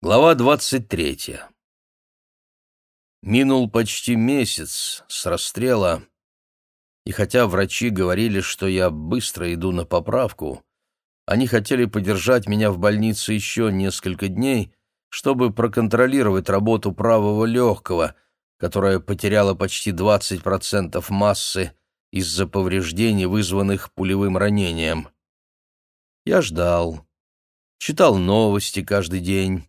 Глава двадцать третья. Минул почти месяц с расстрела, и хотя врачи говорили, что я быстро иду на поправку, они хотели подержать меня в больнице еще несколько дней, чтобы проконтролировать работу правого легкого, которая потеряла почти 20% массы из-за повреждений, вызванных пулевым ранением. Я ждал, читал новости каждый день,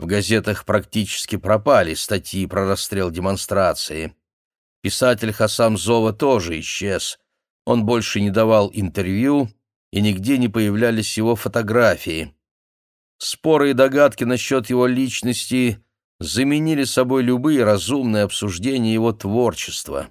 в газетах практически пропали статьи про расстрел демонстрации. Писатель Хасам Зова тоже исчез. Он больше не давал интервью, и нигде не появлялись его фотографии. Споры и догадки насчет его личности заменили собой любые разумные обсуждения его творчества.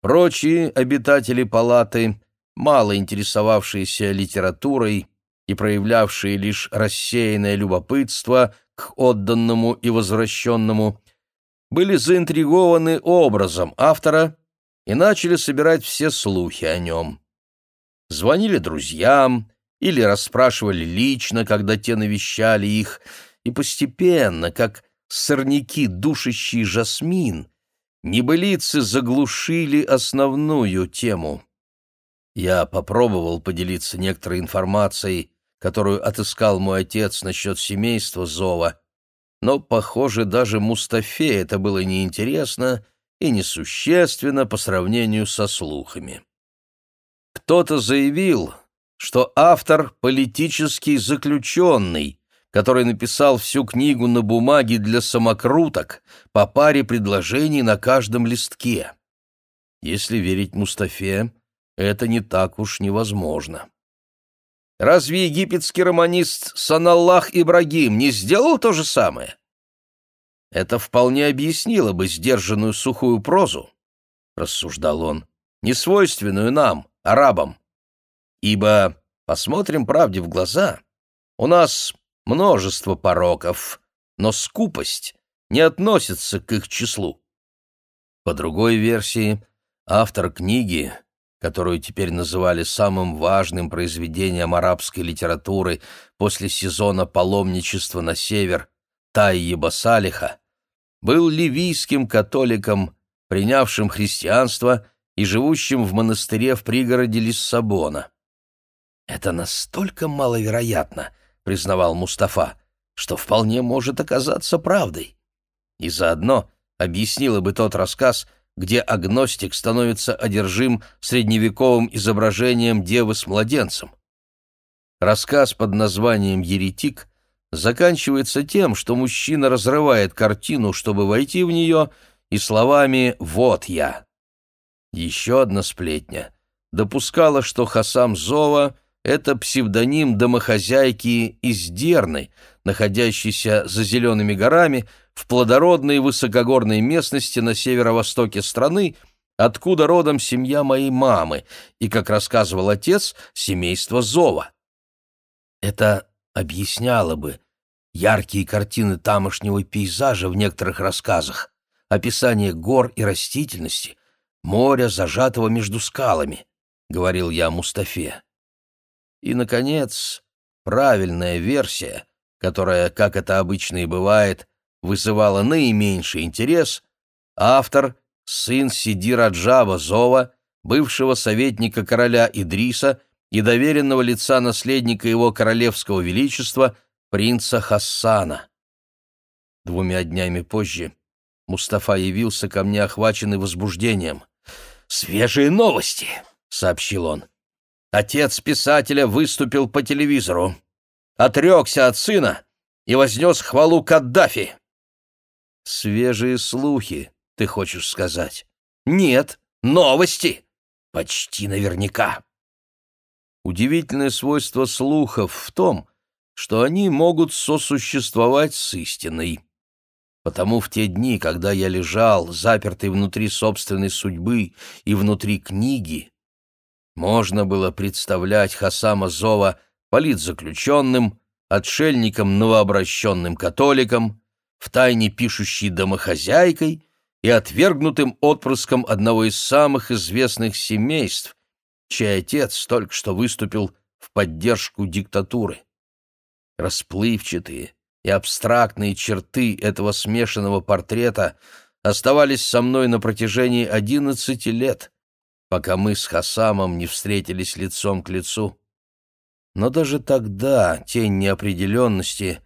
Прочие обитатели палаты, мало интересовавшиеся литературой и проявлявшие лишь рассеянное любопытство – к отданному и возвращенному, были заинтригованы образом автора и начали собирать все слухи о нем. Звонили друзьям или расспрашивали лично, когда те навещали их, и постепенно, как сорняки, душащий жасмин, небылицы заглушили основную тему. Я попробовал поделиться некоторой информацией, которую отыскал мой отец насчет семейства Зова, но, похоже, даже Мустафе это было неинтересно и несущественно по сравнению со слухами. Кто-то заявил, что автор — политический заключенный, который написал всю книгу на бумаге для самокруток по паре предложений на каждом листке. Если верить Мустафе, это не так уж невозможно. Разве египетский романист Саналлах Ибрагим не сделал то же самое? Это вполне объяснило бы сдержанную сухую прозу, рассуждал он, несвойственную нам, арабам. Ибо, посмотрим правде в глаза, у нас множество пороков, но скупость не относится к их числу. По другой версии, автор книги которую теперь называли самым важным произведением арабской литературы после сезона паломничества на север, Тайеба Салиха, был ливийским католиком, принявшим христианство и живущим в монастыре в пригороде Лиссабона. «Это настолько маловероятно», — признавал Мустафа, «что вполне может оказаться правдой. И заодно объяснило бы тот рассказ, где агностик становится одержим средневековым изображением девы с младенцем. Рассказ под названием «Еретик» заканчивается тем, что мужчина разрывает картину, чтобы войти в нее, и словами «Вот я». Еще одна сплетня допускала, что Хасам Зова — это псевдоним домохозяйки из Дерны, находящейся за зелеными горами, в плодородной высокогорной местности на северо-востоке страны, откуда родом семья моей мамы и, как рассказывал отец, семейство Зова. Это объясняло бы яркие картины тамошнего пейзажа в некоторых рассказах, описание гор и растительности, моря, зажатого между скалами, — говорил я Мустафе. И, наконец, правильная версия, которая, как это обычно и бывает, вызывала наименьший интерес, автор — сын Сиди Раджава Зова, бывшего советника короля Идриса и доверенного лица наследника его королевского величества, принца Хассана. Двумя днями позже Мустафа явился ко мне, охваченный возбуждением. «Свежие новости!» — сообщил он. Отец писателя выступил по телевизору, отрекся от сына и вознес хвалу Каддафи. Свежие слухи, ты хочешь сказать? Нет, новости. Почти наверняка. Удивительное свойство слухов в том, что они могут сосуществовать с истиной. Потому в те дни, когда я лежал, запертый внутри собственной судьбы и внутри книги, можно было представлять Хасама Зова политзаключенным, отшельником новообращенным католиком, втайне пишущей домохозяйкой и отвергнутым отпрыском одного из самых известных семейств, чей отец только что выступил в поддержку диктатуры. Расплывчатые и абстрактные черты этого смешанного портрета оставались со мной на протяжении одиннадцати лет, пока мы с Хасамом не встретились лицом к лицу. Но даже тогда тень неопределенности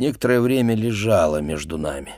некоторое время лежала между нами.